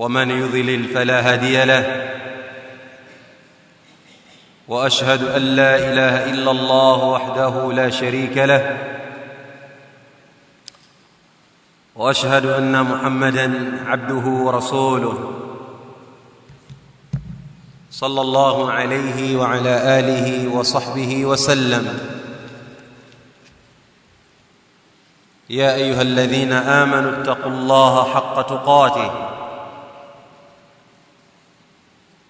ومن يضلل فلا هادي له. وأشهد أن لا إله إلا الله وحده لا شريك له. وأشهد أن محمدا عبده ورسوله. صلى الله عليه وعلى آله وصحبه وسلم. يا أيها الذين آمنوا اتقوا الله حق تقاته.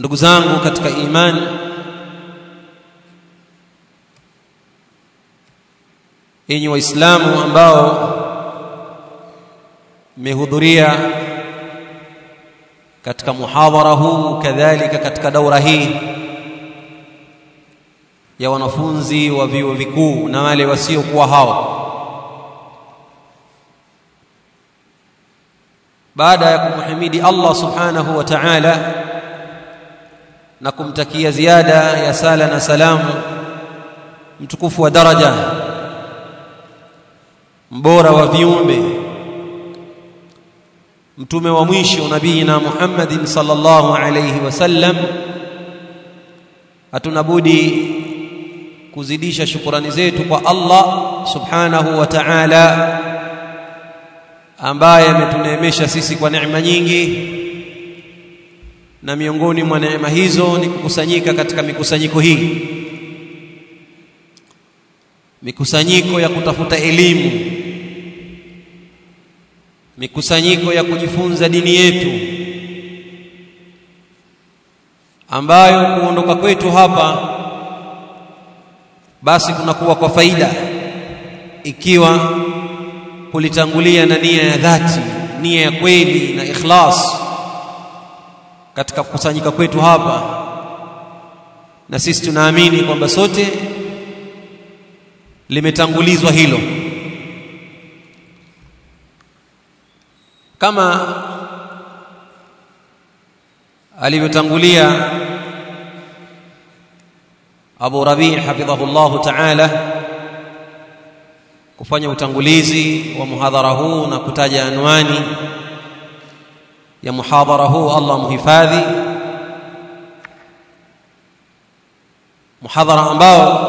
ndugu zangu katika imani yenye waislamu ambao mmehudhuria katika muhadhara huu kadhalika katika daura hii ya wanafunzi wa vyuo vikuu na wale wasiokuwa hao. Baada ya kumhimidi Allah subhanahu wa ta'ala na kumtakia ziada ya sala na salamu mtukufu wa daraja mbora wa viumbe mtume wa mwisho nabiyina Muhammadin sallallahu alayhi wasallam hatunabudi kuzidisha shukurani zetu kwa Allah subhanahu wa ta'ala ambaye ametuneemesha sisi kwa neema nyingi na miongoni mwa neema hizo ni kukusanyika katika mikusanyiko hii. Mikusanyiko ya kutafuta elimu. Mikusanyiko ya kujifunza dini yetu. Ambayo kuondoka kwetu hapa basi kunakuwa kwa faida. Ikiwa kulitangulia na nia ya dhati nia ya kweli na ikhlas katika kukusanyika kwetu hapa. Na sisi tunaamini kwamba sote limetangulizwa hilo. Kama alivyotangulia Abu Rabi' hafidhahullah ta'ala kufanya utangulizi wa muhadhara huu na kutaja anwani ya muhadhara huu Allah muhifadhi muhadhara ambao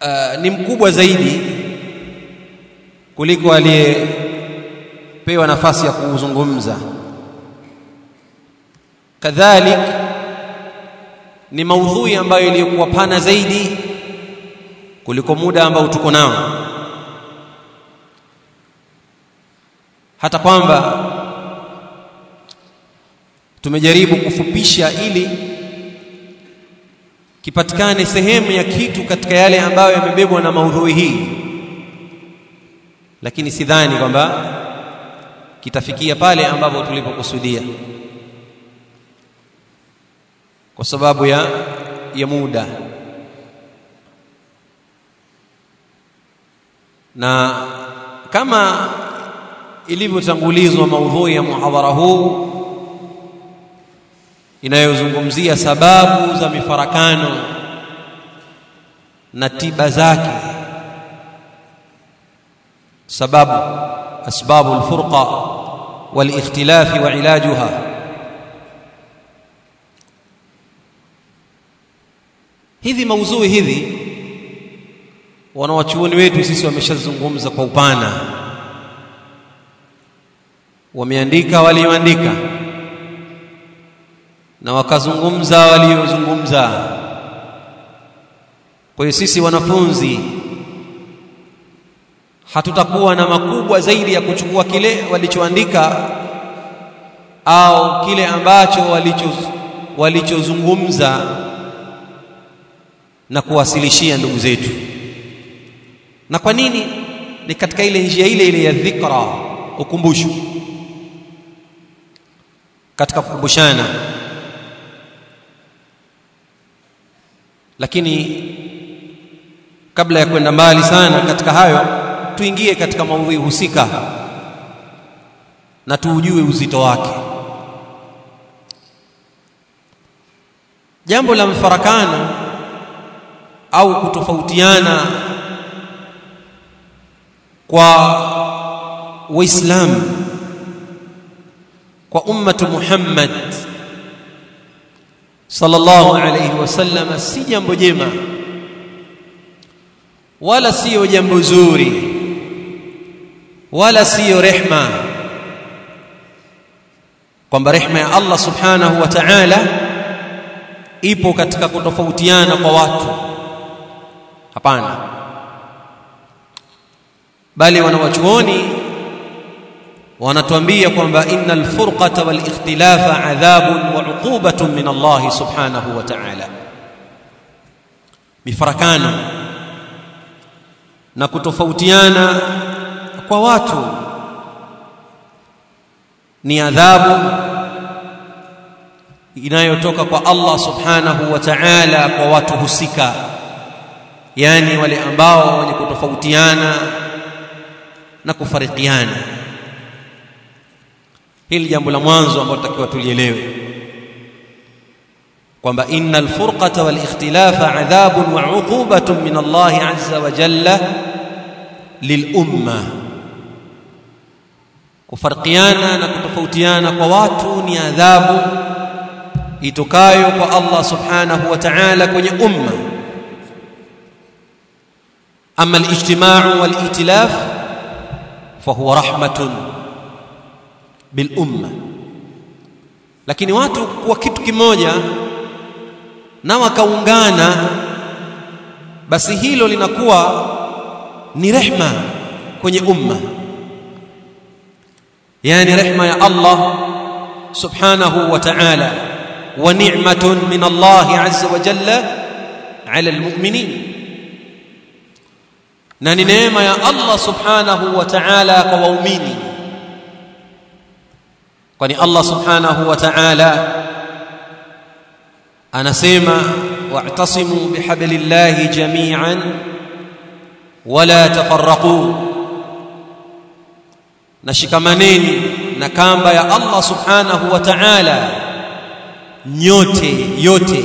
uh, ni mkubwa zaidi kuliko aliyepewa nafasi ya kuzungumza kadhalik ni maudhui ambayo iliyokuwa pana zaidi kuliko muda ambao tuko nao hata kwamba tumejaribu kufupisha ili kipatikane sehemu ya kitu katika yale ambayo yamebebwa na maudhui hii. Lakini sidhani kwamba kitafikia pale ambapo tulipokusudia. Kwa sababu ya ya muda. Na kama ilivyotangulizwa maudhui ya muhadhara huu inayozungumzia sababu za mifarakano na tiba zake. Sababu asbabu alfurqa walikhtilafi wa ilajuha. Hivi maudhui hivi wanawachuoni wetu sisi wameshazungumza kwa upana wameandika walioandika. Na wakazungumza waliozungumza. Kwa hiyo sisi wanafunzi hatutakuwa na makubwa zaidi ya kuchukua kile walichoandika au kile ambacho walichozungumza walicho na kuwasilishia ndugu zetu. Na kwa nini? Ni katika ile njia ile ile ya dhikra ukumbusho katika kukumbushana. Lakini kabla ya kwenda mbali sana katika hayo tuingie katika maudhui husika na tuujue uzito wake. Jambo la mfarakano au kutofautiana kwa waislamu kwa ummatu Muhammad sallallahu alayhi wasallam si jambo jema wala siyo jambo zuri wala siyo rehma kwamba rehma ya Allah subhanahu wa ta'ala ipo katika kutofautiana kwa watu. Hapana. Bali wanawachuoni wanatuambia kwamba innal furqata wal ikhtilafa adhabun wa uqubatun min Allah subhanahu wa ta'ala mifarakano na kutofautiana kwa watu ni adhabu inayotoka kwa Allah subhanahu wa ta'ala kwa watu husika yani wale ambao wenye kutofautiana na kufarikiana hili jambo la mwanzo ambalo tutakiwa tulielewe kwamba innal furqata wal ikhtilafa adhabun wa uqubatun min Allah azza wa jalla lil umma kufarikiana na kutofautiana kwa watu ni adhabu itokayo kwa Allah subhanahu wa ta'ala kwenye umma ama al-ijtima'u wal-itilaf fahuwa rahmatun bil umma lakini watu kuwa kitu kimoja na wakaungana basi hilo linakuwa ni rehma kwenye umma yani rehma ya Allah subhanahu wa ta'ala wa ni'matun min Allah azza wa jalla ala almu'minin na ni neema ya Allah subhanahu wa ta'ala kwa waumini kwani Allah subhanahu wa ta'ala anasema wa'tasimu bihablillahi jami'an wala tafarraqu nashikamaneni na kamba ya Allah subhanahu wa ta'ala nyote yote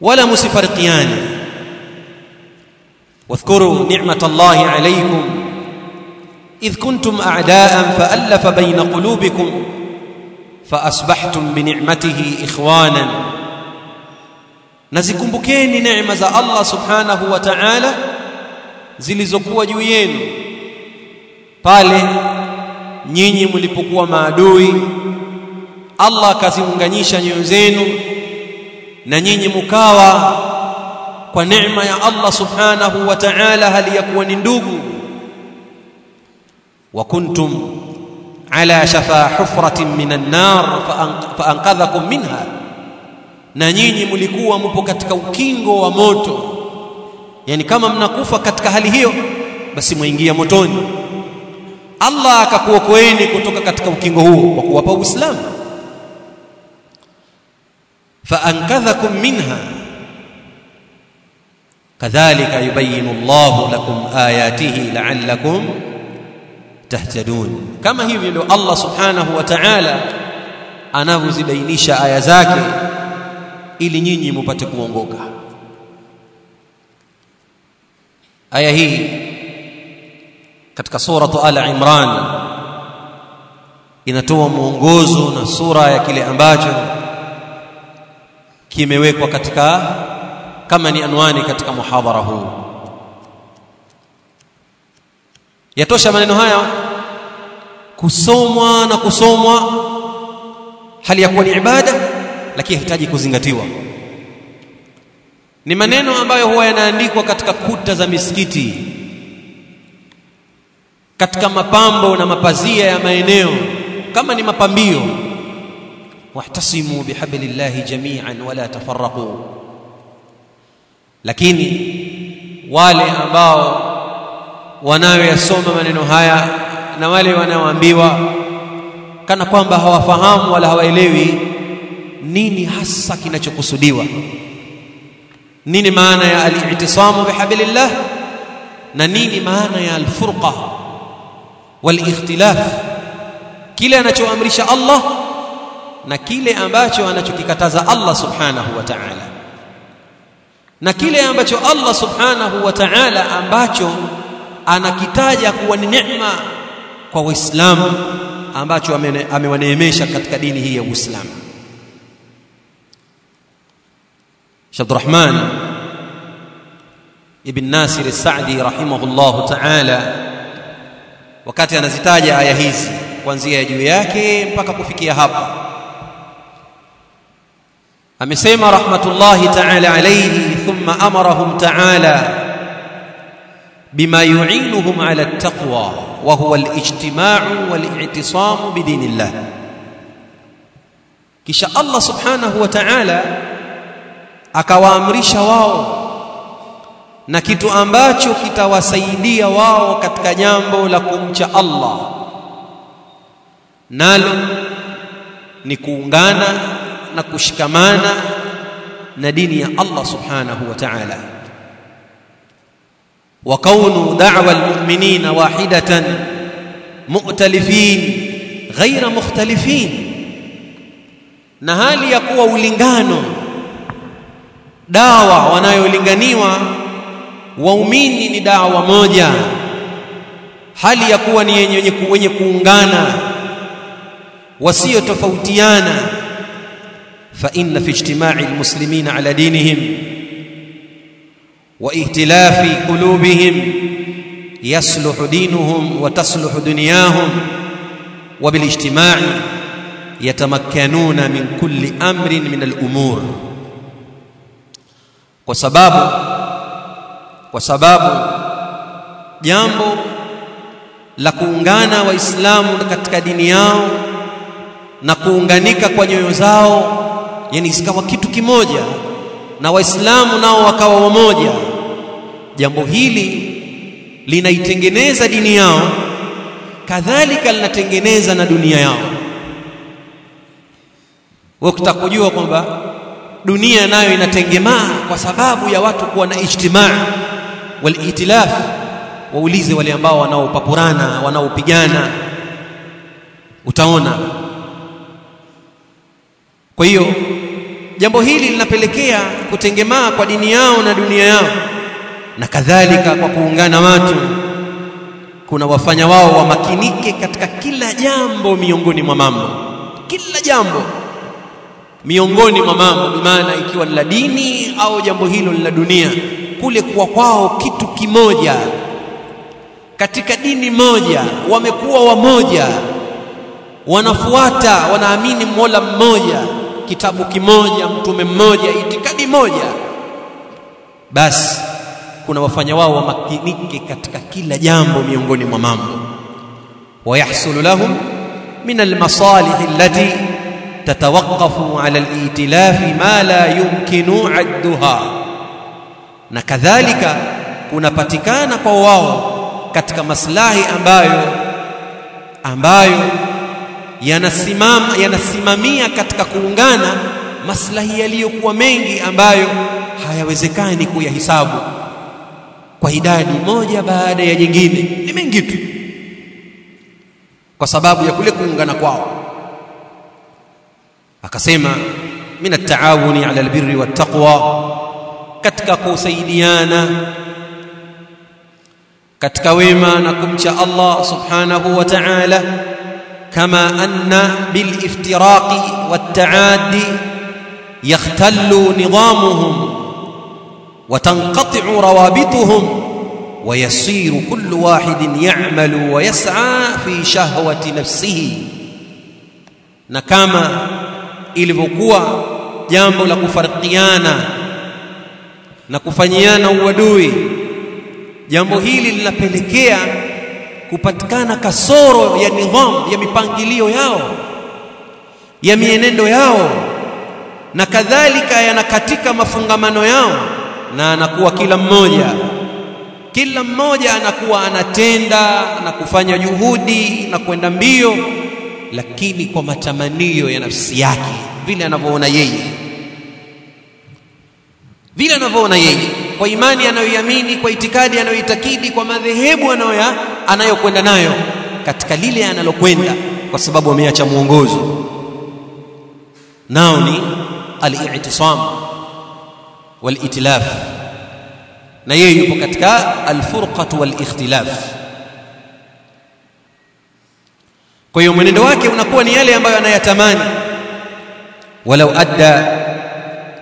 wala musifarikiani واذكروا نعمة الله عليكم إذ كنتم أعداء فألف بين قلوبكم فأصبحتم بنعمته إخوانا nazikumbukeni neema za Allah subhanahu wa ta'ala zilizokuwa juu yenu pale nyinyi mlipokuwa maadui Allah akaziunganisha nyoyo zenu na nyinyi mukawa kwa neema ya Allah subhanahu wa ta'ala hali ya kuwa ni ndugu wa على شفا shafa من النار nar منها na nyinyi mlikuwa mpo katika ukingo wa moto. Yani kama mnakufa katika hali hiyo basi mwingia motoni. Allah akakuokoeni kutoka katika ukingo huo kwa kuwapa Uislamu. Ankadhakum minha. Kadhalika yubayinu Allahu lakum ayatihi la'allakum tahtadun. Kama hivyo ndio Allah subhanahu wa ta'ala anavyozibainisha aya zake ili nyinyi mupate kuongoka. Aya hii katika suratu ala imran inatoa mwongozo na sura ya kile ambacho kimewekwa katika kama ni anwani katika muhadhara huu yatosha maneno haya kusomwa na kusomwa hali ya kuwa ni ibada lakini yahitaji kuzingatiwa. Ni maneno ambayo huwa yanaandikwa katika kuta za misikiti katika mapambo na mapazia ya maeneo. Kama ni mapambio wahtasimu bihablillahi jami'an wala tafarraqu. Lakini wale ambao wanayoyasoma maneno haya na wale wanaoambiwa kana kwamba hawafahamu wala hawaelewi nini hasa kinachokusudiwa. Nini maana ya al-i'tisamu bihablillah na nini maana ya al-furqa wal-ikhtilaf? Kile anachoamrisha Allah na kile ambacho anachokikataza Allah subhanahu wa ta'ala. Na kile ambacho Allah subhanahu wa ta'ala ambacho anakitaja kuwa ni neema kwa waislamu ambacho amewaneemesha katika dini hii ya Uislamu. Sheikh Rahman Ibn Nasir As-Sa'di rahimahullahu ta'ala wakati anazitaja aya hizi kuanzia juu yake mpaka kufikia hapa amesema rahmatullahi ta'ala alayhi thumma amarahum ta'ala بما يعينهم على التقوى وهو الاجتماع والاعتصام بدين الله kisha Allah subhanahu wa ta'ala akawaamrisha wao na kitu ambacho kitawasaidia wao katika jambo la kumcha Allah nalo ni kuungana na kushikamana na dini ya Allah subhanahu wa ta'ala وكون دعوى المؤمنين واحدة مؤتلفين غير مختلفين na hali ya kuwa ulingano dawa wanayolinganiwa waumini ni dawa moja hali ya kuwa ni yenye wenye kuungana wasio tofautiana fa inna fi ijtima'i almuslimina ala dinihim واختلاف قلوبهم يصلح دينهم وتصلح دنياهم وبالاجتماع يتمكنون من كل امر من الامور kwa sababu kwa sababu jambo la kuungana waislamu katika dini yao na kuunganika kwa nyoyo zao yani isikawa kitu kimoja na waislamu nao wakawa wamoja. Jambo hili linaitengeneza dini yao kadhalika linatengeneza na dunia yao. Wakitaka kujua kwamba dunia nayo inatengemaa kwa sababu ya watu kuwa na ijtimaa walitilaf waulize wale ambao wanaopapurana wanaopigana utaona. Kwa hiyo jambo hili linapelekea kutengemaa kwa dini yao na dunia yao. Na kadhalika kwa kuungana watu. Kuna wafanya wao wamakinike katika kila jambo miongoni mwa mambo. Kila jambo. Miongoni mwa mambo maana ikiwa ni la dini au jambo hilo la dunia. Kule kuwa kwao kitu kimoja. Katika dini moja wamekuwa wamoja. Wanafuata wanaamini Mola mmoja kitabu kimoja mtume mmoja itikadi moja. Basi kuna wafanya wao wamakinike katika kila jambo miongoni mwa mambo. Wayahsulu lahum min almasalih allati tatawaqafu ala alitilafi ma la yumkinu adduha. Na kadhalika kunapatikana kwa wao katika maslahi ambayo ambayo yanasimama yanasimamia katika kuungana maslahi yaliyokuwa mengi ambayo hayawezekani kuyahisabu. Kwa idadi moja baada ya nyingine ni mengi tu. Kwa sababu ya kule kuungana kwao. Akasema min at-taawuni ala albirri wattaqwa katika kusaidiana katika wema na kumcha Allah subhanahu wa ta'ala كما أن بالإفتراق والتعادي يختل نظامهم وتنقطع روابطهم ويصير كل واحد يعمل ويسعى في شهوة نفسه. نكاما إلبقوا جامب لكفرقيانا نكفنيانا ودوي. جامب هيل لنبلكيانا kupatikana kasoro ya nidhamu ya mipangilio yao ya mienendo yao na kadhalika yanakatika mafungamano yao na anakuwa kila mmoja. Kila mmoja anakuwa anatenda na kufanya juhudi na kwenda mbio lakini kwa matamanio ya nafsi yake vile anavyoona yeye. Vile anavyoona yeye kwa imani anayoiamini kwa itikadi anayoitakidi kwa madhehebu anayoya anayokwenda nayo katika lile analokwenda kwa sababu ameacha mwongozo. Nao ni al-i'tisam wal-itilaf na yeye yupo katika al-furqatu wal-ikhtilaf. Kwa hiyo mwenendo wake unakuwa ni yale ambayo anayatamani. Walau adda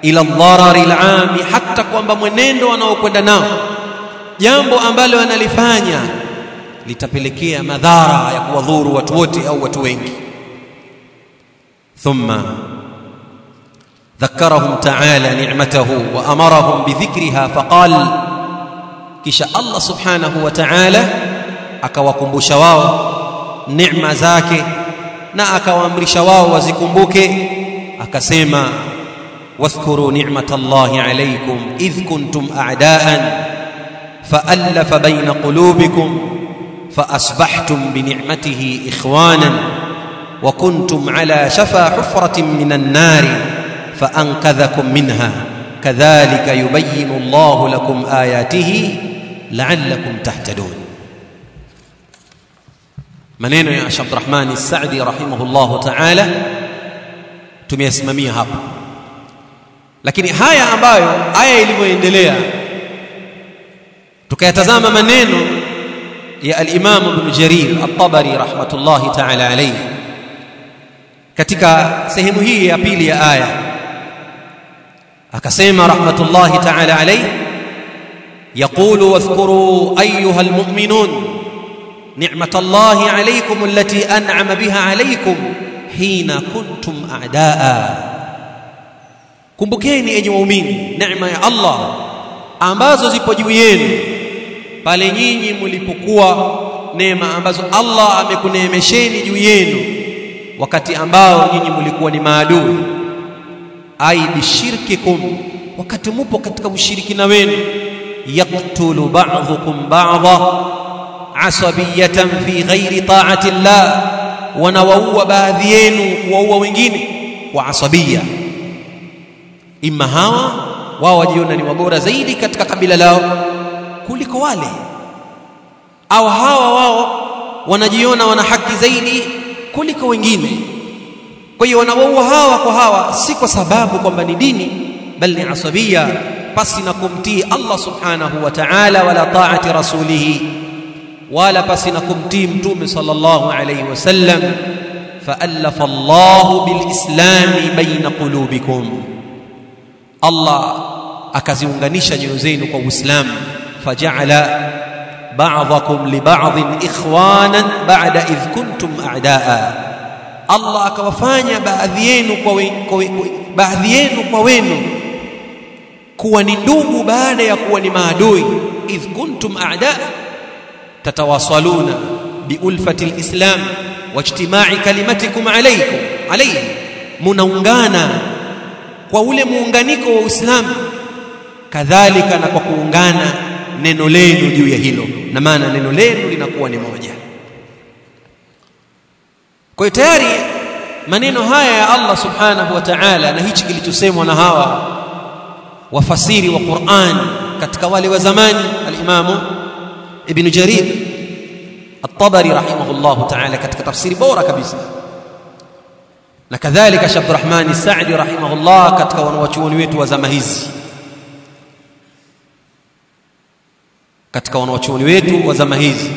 ila dharari al-aami hata kwamba mwenendo anaokwenda nao jambo ambalo analifanya litapelekea madhara ya kuwadhuru watu wote au watu wengi thumma ذكرهم تعالى نعمته وأمرهم بذكرها فقال Allah subhanahu wa ta'ala akawakumbusha wao neema zake na akawaamrisha wao wazikumbuke akasema واذكروا نعمة الله عليكم إذ كنتم أعداء فألف بين قلوبكم فأصبحتم بنعمته إخوانا وكنتم على شفا حفرة من النار فأنقذكم منها. كذلك يبين الله لكم آياته لعلكم تهتدون. maneno ya Sheikh Abdurrahman As-Sa'di rahimahullah ta'ala tumeyasimamia hapa lakini haya ambayo aya ilivyoendelea tukayatazama maneno ya al-Imam Ibn Jarir At-Tabari rahmatullahi ta'ala alayhi katika sehemu hii ya pili ya aya akasema rahmatullahi ta'ala alayhi يقول واذكروا ايها المؤمنون نعمه الله عليكم التي انعم بها عليكم حين كنتم اعداء kumbukeni enyi waumini neema ya Allah ambazo zipo juu yenu. Pale nyinyi mlipokuwa neema ambazo Allah amekuneemesheni juu yenu wakati ambao nyinyi mlikuwa ni maadui. Ai bishirkikum wakati mupo katika ushirikina wenu. Yaktulu ba'dhukum ba'dha asabiyatan fi ghairi ta'ati Allah wanawaua baadhi yenu kuwaua wengine kwa asabia imma hawa wao wajiona ni wabora zaidi katika kabila lao kuliko wale. Au hawa wao wanajiona wana haki zaidi kuliko wengine. Kwa hiyo wanawaua hawa kwa hawa si kwa sababu kwamba ni dini bali ni asabia pasi na kumtii Allah subhanahu wa ta'ala wala ta'ati rasulihi wala pasi na kumtii mtume sallallahu alayhi wasallam fa'alafa Allah bilislami baina qulubikum Allah akaziunganisha nyoyo zenu kwa Uislamu faja'ala ba'dakum li ba'dhin ikhwanan ba'da idh kuntum a'daa Allah akawafanya baadhi yenu kwa, kwa, kwa baadhi yenu kwa wenu kuwa ni ndugu baada ya kuwa ni maadui idh kuntum a'da tatawasaluna biulfati alislam wajtima'i kalimatikum alaykum alayhi munaungana kwa ule muunganiko wa Uislamu. Kadhalika na kwa kuungana neno lenu juu ya hilo na maana neno lenu linakuwa ni moja. Kwa tayari maneno haya ya Allah subhanahu wa ta'ala na hichi kilichosemwa na hawa wafasiri wa Qur'an katika wale wa zamani al-Imam Ibn Jarir At-Tabari rahimahullahu ta'ala katika tafsiri bora kabisa na kadhalika Sheikh Abdurrahman Sa'di rahimahullah katika wanawachuoni wetu wa zama hizi. Katika wanawachuoni wetu wa zama hizi.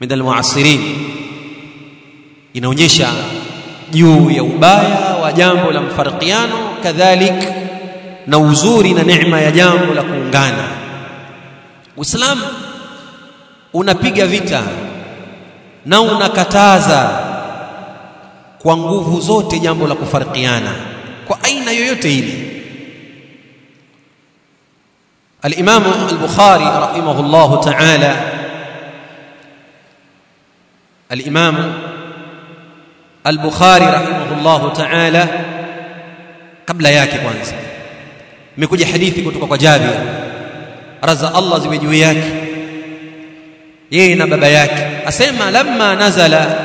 Min al-mu'assirin. Inaonyesha juu ya ubaya wa jambo la mfarikiano kadhalik na uzuri na neema ya jambo la kuungana. Uislamu unapiga vita na unakataza kwa nguvu zote jambo la kufarikiana kwa aina yoyote ile الإمام البخاري رحمه الله تعالى الإمام البخاري رحمه الله تعالى قبل yake kwanza imekuja hadithi kutoka kwa Jabir raza Allah ziwe juu yake yeye na baba yake asema lamma nazala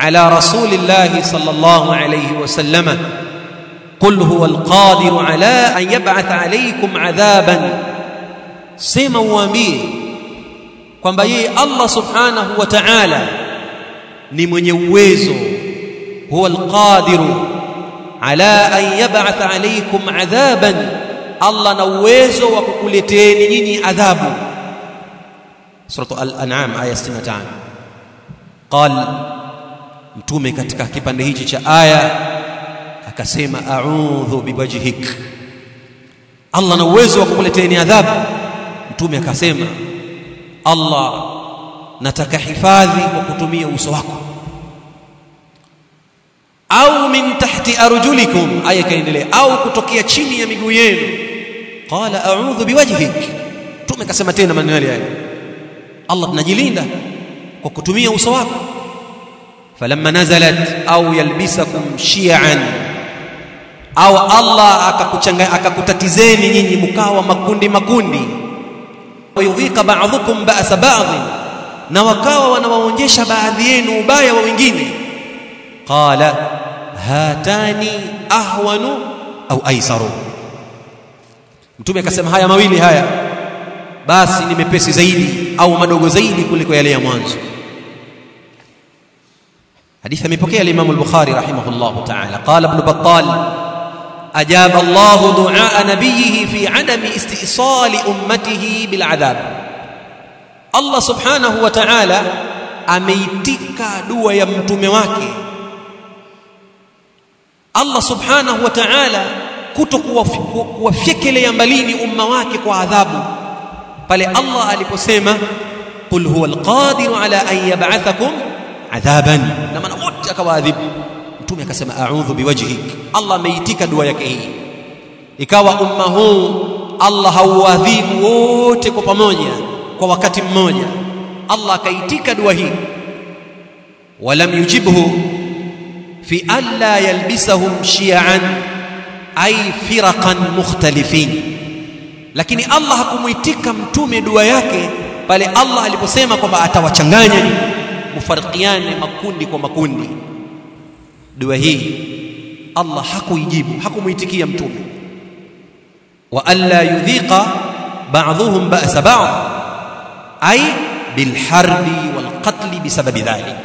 ala rasulillah sallallahu alayhi wasallama قل هو القادر على أن يبعث عليكم عذابا سيما uambie kwamba yeye Allah subhanahu wa ta'ala ni mwenye uwezo huwa alqadiru ala an yab'ath alaykum adhaban Allah na uwezo wa kukuleteni nyinyi adhabu suratu al-an'am aya 65 qal mtume katika kipande hichi cha aya akasema a'udhu biwajhik Allah na uwezo wa kukuletea ni adhabu. Mtume akasema Allah nataka hifadhi kwa kutumia uso wako. Au min tahti arjulikum aya kaendelea au kutokea chini ya miguu yenu. Qala a'udhu biwajhik mtume akasema tena maneno yale. Allah tunajilinda kwa kutumia uso wako falamma nazalat au yalbisakum shi'an. Au Allah akakuchanga akakutatizeni nyinyi mkawa makundi makundi. Wayudhika ba'dhukum ba'sa ba'dhi na wakawa wanawaonyesha baadhi yenu ubaya wa wengine. Qala hatani ahwanu au aisaru mtume akasema haya mawili haya basi ni mepesi zaidi au madogo zaidi kuliko yale ya mwanzo حديث امبوكيه الإمام البخاري رحمه الله تعالى. قال ابن بطال أجاب الله دعاء نبيه في عدم استئصال أمته بالعذاب. الله سبحانه وتعالى أميتك دعاء يمتمه wake الله سبحانه وتعالى kutokuwafikile yambalini umma wake kwa adhabu pale Allah aliposema قل هو القادر على أن يبعثكم adhaban. Na maana wote akawaadhibu. Mtume akasema a'udhu biwajhik. Allah ameitika dua yake hii. Ikawa umma huu Allah hauadhibu wote kwa pamoja kwa wakati mmoja. Allah akaitika dua hii. Walam yujibhu fi alla yalbisahum shi'an ay firaqan mukhtalifin. Lakini Allah hakumuitika mtume dua yake pale Allah aliposema kwamba atawachanganya mufarikiane makundi kwa makundi. Dua hii Allah hakuijibu hakumuitikia mtume. Wa alla yudhiqa ba'dhuhum ba'sa ba'd ay bilharbi walqatli bisababi dhalik.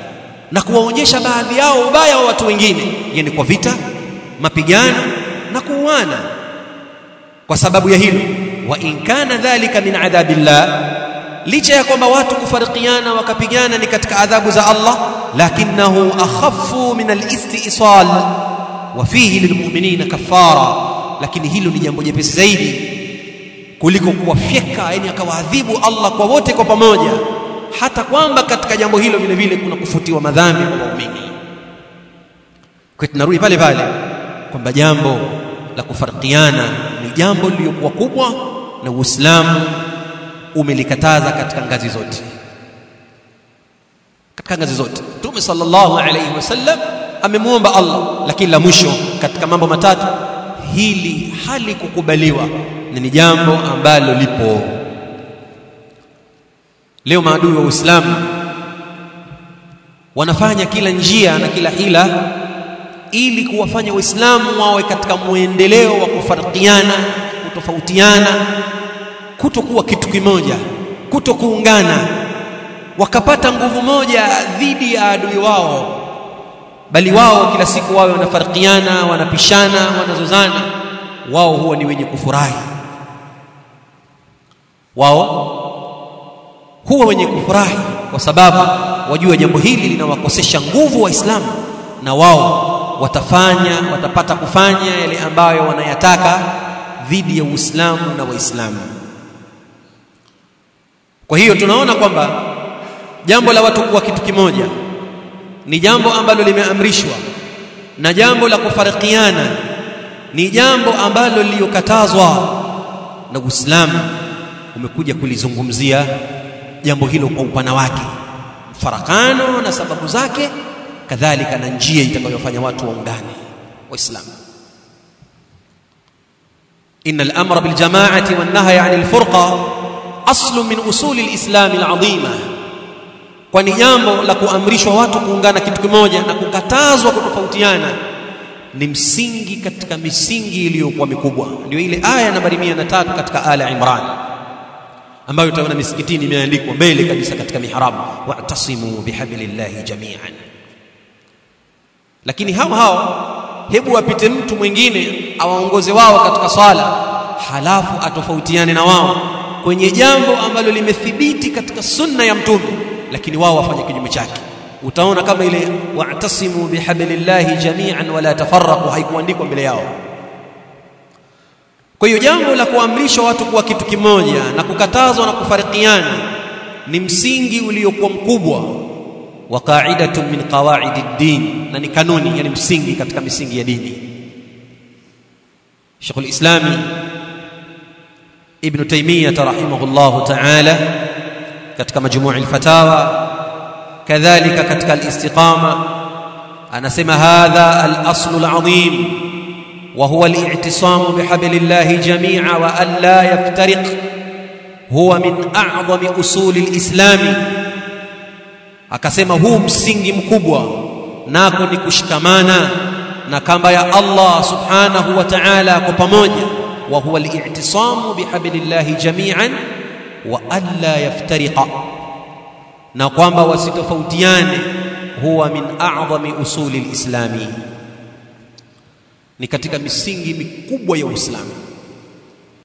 Na kuwaonyesha baadhi yao ubaya wa watu wengine yani kwa vita mapigano na kuuana. Kwa sababu ya hilo wa in kana dhalika min adhabillah licha ya kwamba watu kufarikiana wakapigana ni katika adhabu za Allah lakinahu akhaffu min al-istisal wa fihi lilmu'minina kafara lakini hilo ni jambo jepesi zaidi kuliko kuwafyeka yani akawaadhibu Allah kwa wote kwa pamoja. Hata kwamba katika jambo hilo vile vile kuna kufutiwa madhambi kwa waumini. Kwa tunarudi pale pale kwamba jambo la kufarikiana ni jambo lililokuwa kubwa na Uislamu umelikataza katika ngazi zote. Katika ngazi zote. Mtume sallallahu alayhi wasallam amemuomba Allah lakini la mwisho katika mambo matatu hili halikukubaliwa na ni jambo ambalo lipo. Leo maadui wa Uislamu wanafanya kila njia na kila hila ili kuwafanya Waislamu wawe katika muendeleo wa kufarikiana, kutofautiana, kutokuwa kitu kimoja, kutokuungana, wakapata nguvu moja dhidi ya adui wao, bali wao kila siku wawe wanafarikiana, wanapishana, wanazozana, wao huwa ni wenye kufurahi, wao huwa wenye kufurahi kwa sababu wajua jambo hili linawakosesha nguvu Waislamu na wao watafanya watapata kufanya yale ambayo wanayataka dhidi ya Uislamu na Waislamu Kwa hiyo tunaona kwamba jambo la watu kuwa kitu kimoja ni jambo ambalo limeamrishwa na jambo la kufarikiana ni jambo ambalo lililokatazwa na Uislamu umekuja kulizungumzia jambo hilo kwa upana wake, farakano na sababu zake kadhalika na njia itakayofanya watu waungane waislamu ان الامر بالجماعه والنهي عن الفرقه aslu min usuli lislami ladhima kwani jambo la kuamrishwa watu kuungana kitu kimoja na kukatazwa kutofautiana ni msingi katika misingi iliyokuwa mikubwa. Ndio ile aya nambari 103 katika ala imran ambayo utaona misikitini imeandikwa mbele kabisa katika mihrabu wa'tasimu bihablillahi jami'an. Lakini hao hao hebu wapite mtu mwingine awaongoze wao katika swala halafu atofautiane na wao kwenye jambo ambalo limethibiti katika sunna ya mtume lakini wao wafanye kinyume chake. Utaona kama ile wa'tasimu bihablillahi jami'an wala tafarraqu haikuandikwa mbele yao. Kwa hiyo jambo la kuamrishwa watu kuwa kitu kimoja na kukatazwa na kufarikiana ni msingi uliokuwa mkubwa wa qa'idatu min qawaidi ad-din na ni kanuni yani msingi katika misingi ya dini. Sheikh al-Islami ابن تيميه رحمه الله تعالى ketika مجموع الفتاوى كذلك ketika الاستقامه أنا اسمع هذا الاصل العظيم وهو الاعتصام بحبل الله جميعا وان لا يفترق هو من اعظم اصول الاسلام akasema huu msingi mkubwa nako ni kushikamana na kamba ya Allah subhanahu wa ta'ala kwa pamoja. Wa huwa al-i'tisamu bihablillahi jami'an wa alla yaftariqa na kwamba wasitofautiane huwa min a'zami usuli al-islami ni katika misingi mikubwa ya Uislamu